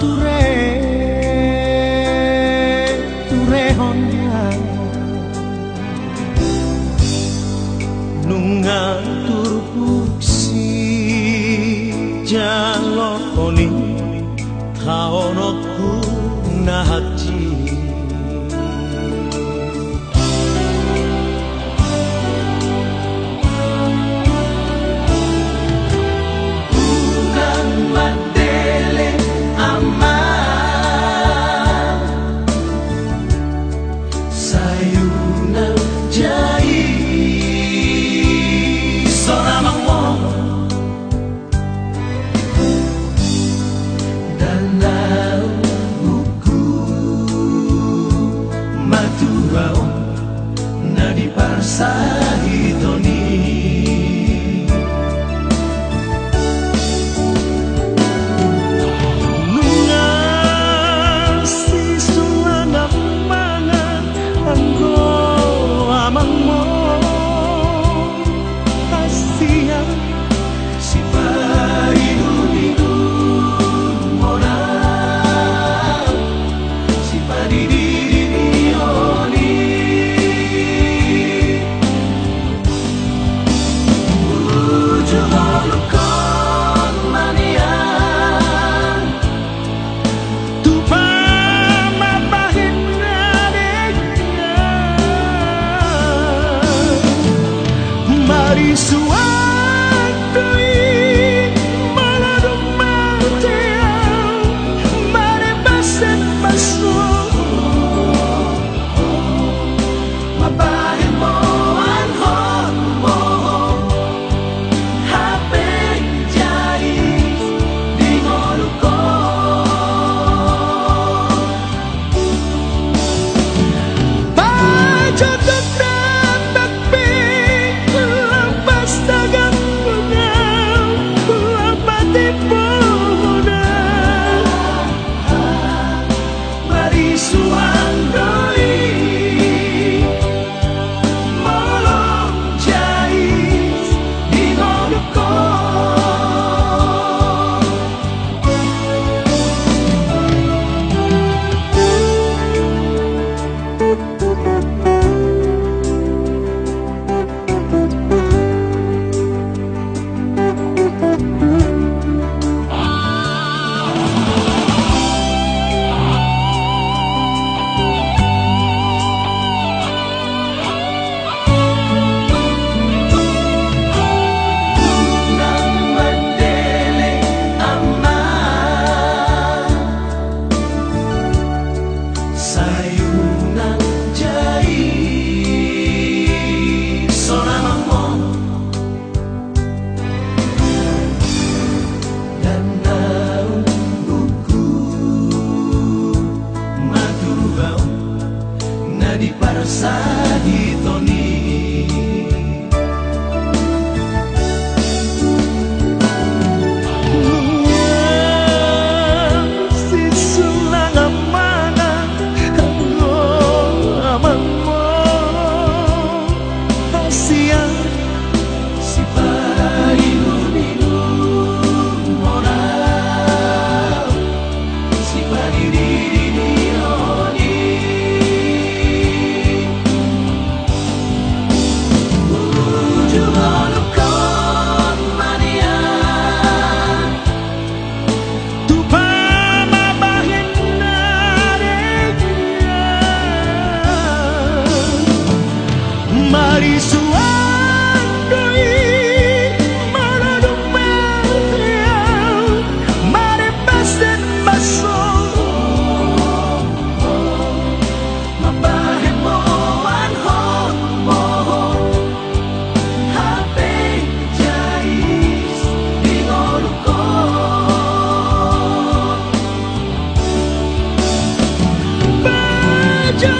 ture ture honda nunga turpuksi jalokoni taonoku soon.